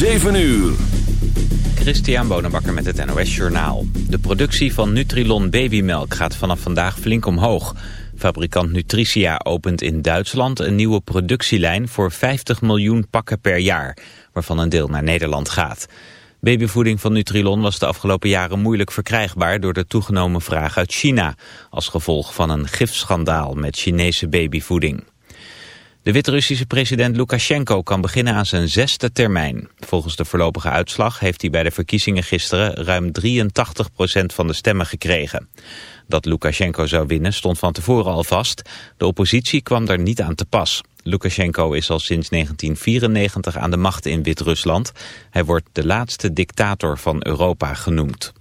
7 uur. Christian Bonenbakker met het NOS Journaal. De productie van Nutrilon babymelk gaat vanaf vandaag flink omhoog. Fabrikant Nutricia opent in Duitsland een nieuwe productielijn voor 50 miljoen pakken per jaar, waarvan een deel naar Nederland gaat. Babyvoeding van Nutrilon was de afgelopen jaren moeilijk verkrijgbaar door de toegenomen vraag uit China, als gevolg van een gifschandaal met Chinese babyvoeding. De Wit-Russische president Lukashenko kan beginnen aan zijn zesde termijn. Volgens de voorlopige uitslag heeft hij bij de verkiezingen gisteren ruim 83% van de stemmen gekregen. Dat Lukashenko zou winnen stond van tevoren al vast. De oppositie kwam daar niet aan te pas. Lukashenko is al sinds 1994 aan de macht in Wit-Rusland. Hij wordt de laatste dictator van Europa genoemd.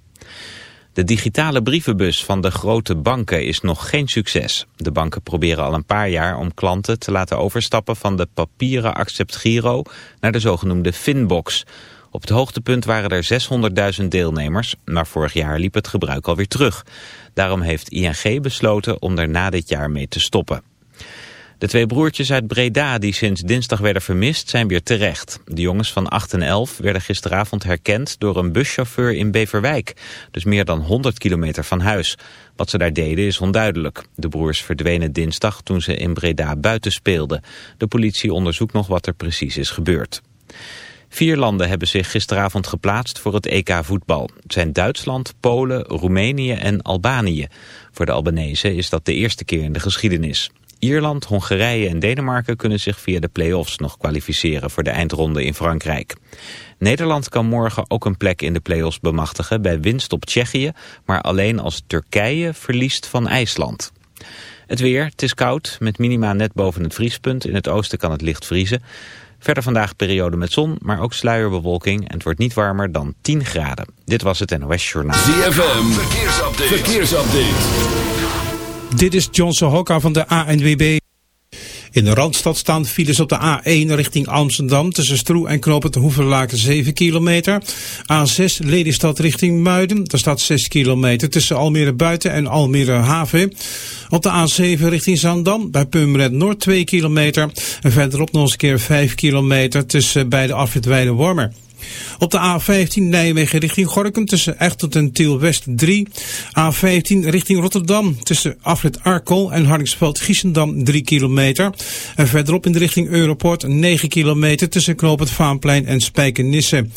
De digitale brievenbus van de grote banken is nog geen succes. De banken proberen al een paar jaar om klanten te laten overstappen van de papieren accept giro naar de zogenoemde Finbox. Op het hoogtepunt waren er 600.000 deelnemers, maar vorig jaar liep het gebruik alweer terug. Daarom heeft ING besloten om er na dit jaar mee te stoppen. De twee broertjes uit Breda die sinds dinsdag werden vermist zijn weer terecht. De jongens van 8 en 11 werden gisteravond herkend door een buschauffeur in Beverwijk. Dus meer dan 100 kilometer van huis. Wat ze daar deden is onduidelijk. De broers verdwenen dinsdag toen ze in Breda buiten speelden. De politie onderzoekt nog wat er precies is gebeurd. Vier landen hebben zich gisteravond geplaatst voor het EK voetbal. Het zijn Duitsland, Polen, Roemenië en Albanië. Voor de Albanese is dat de eerste keer in de geschiedenis. Ierland, Hongarije en Denemarken kunnen zich via de play-offs nog kwalificeren voor de eindronde in Frankrijk. Nederland kan morgen ook een plek in de play-offs bemachtigen bij winst op Tsjechië, maar alleen als Turkije verliest van IJsland. Het weer, het is koud, met minima net boven het vriespunt. In het oosten kan het licht vriezen. Verder vandaag periode met zon, maar ook sluierbewolking. En het wordt niet warmer dan 10 graden. Dit was het NOS Journaal. ZFM, verkeersupdate. verkeersupdate. Dit is Johnson Hokka van de ANWB. In de Randstad staan files op de A1 richting Amsterdam tussen Stroe en Knoopend Hoevenlaken 7 kilometer. A6 Lelystad richting Muiden, daar staat 6 kilometer tussen Almere Buiten en Almere Haven. Op de A7 richting Zandam bij Purmerend Noord 2 kilometer. En verderop nog eens een keer 5 kilometer tussen bij de afrit Wormer. Op de A15 Nijmegen richting Gorkum tussen Echtelt en Tiel West 3. A15 richting Rotterdam tussen Afrit Arkel en Hardingsveld-Giessendam 3 kilometer. En verderop in de richting Europort 9 kilometer tussen Knoop Vaanplein en Spijkenisse.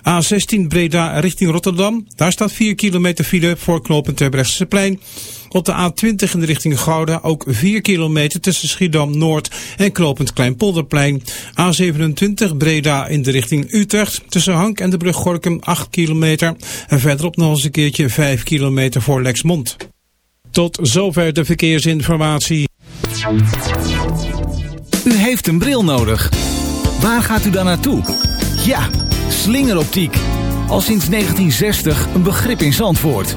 A16 Breda richting Rotterdam. Daar staat 4 kilometer file voor knooppunt Terbrechtseplein. Op de A20 in de richting Gouda ook 4 kilometer tussen Schiedam Noord en Klopend Kleinpolderplein. A27 Breda in de richting Utrecht tussen Hank en de brug Gorkum 8 kilometer. En verderop nog eens een keertje 5 kilometer voor Lexmond. Tot zover de verkeersinformatie. U heeft een bril nodig. Waar gaat u dan naartoe? Ja, slingeroptiek. Al sinds 1960 een begrip in Zandvoort.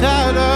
Shadow.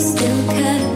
Still cut.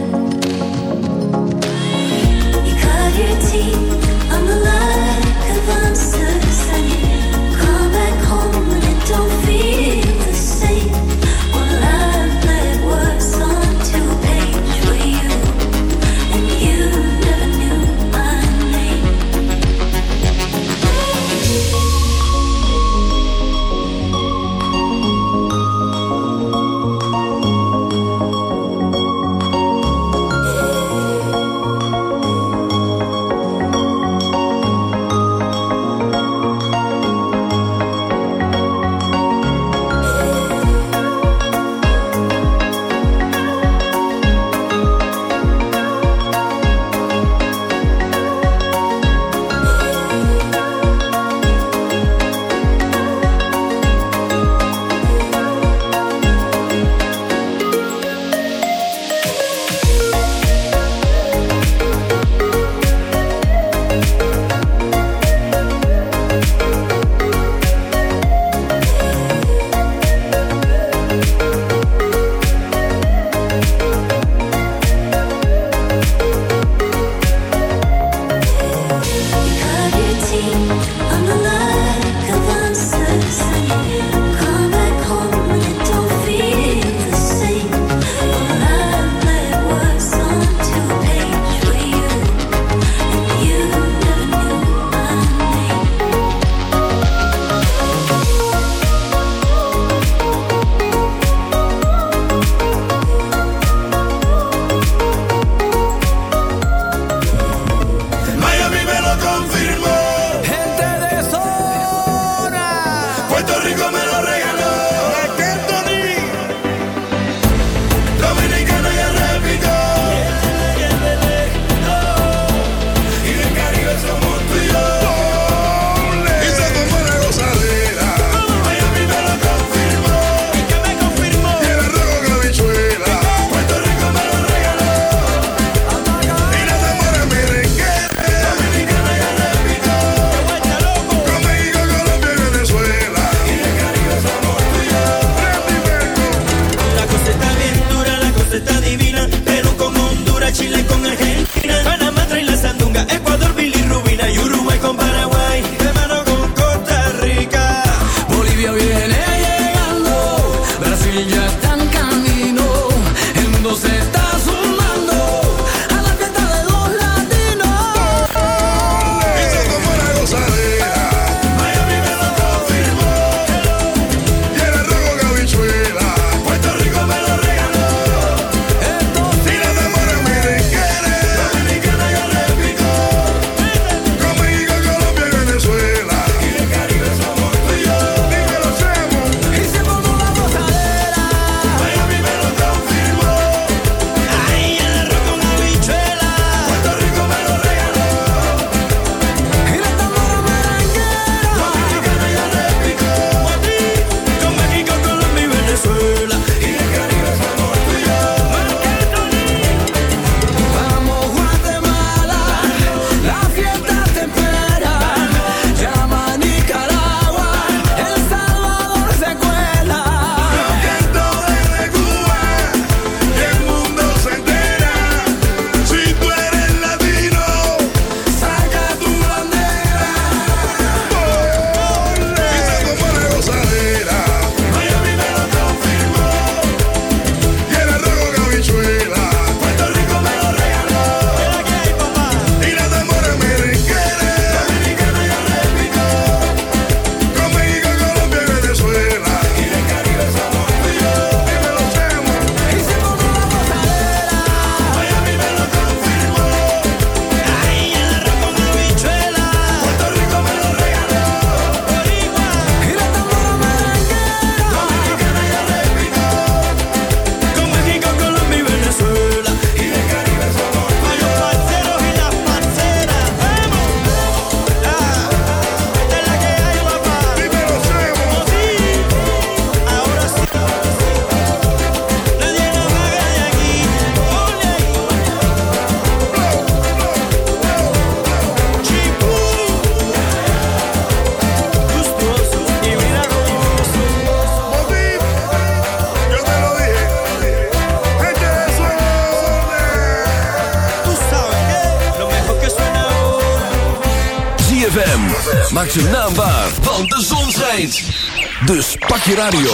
radio.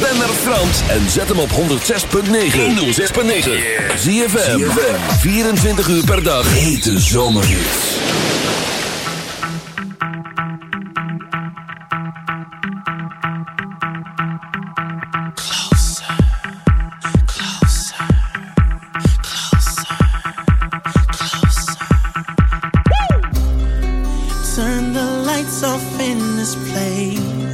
Ben naar Frans en zet hem op 106.9. 106.9. Zie je 24 uur per dag. Hete zomer! Turn the lights off in this place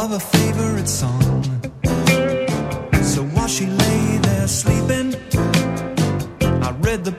of a favorite song. So while she lay there sleeping, I read the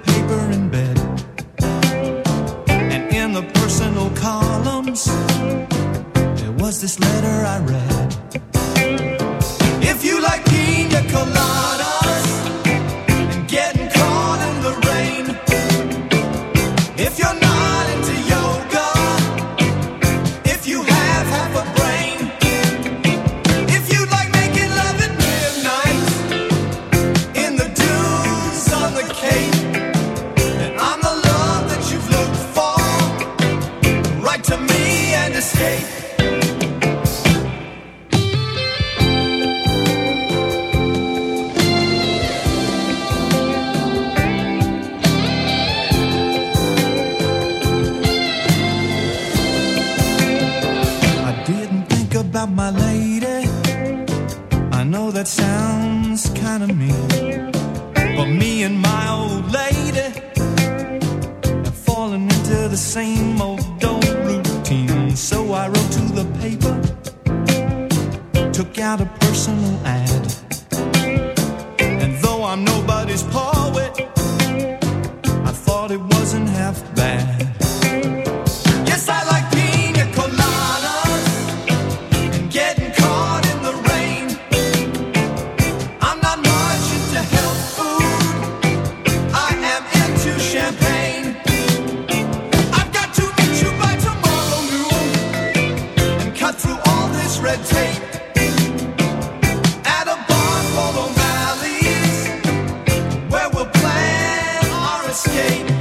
escape.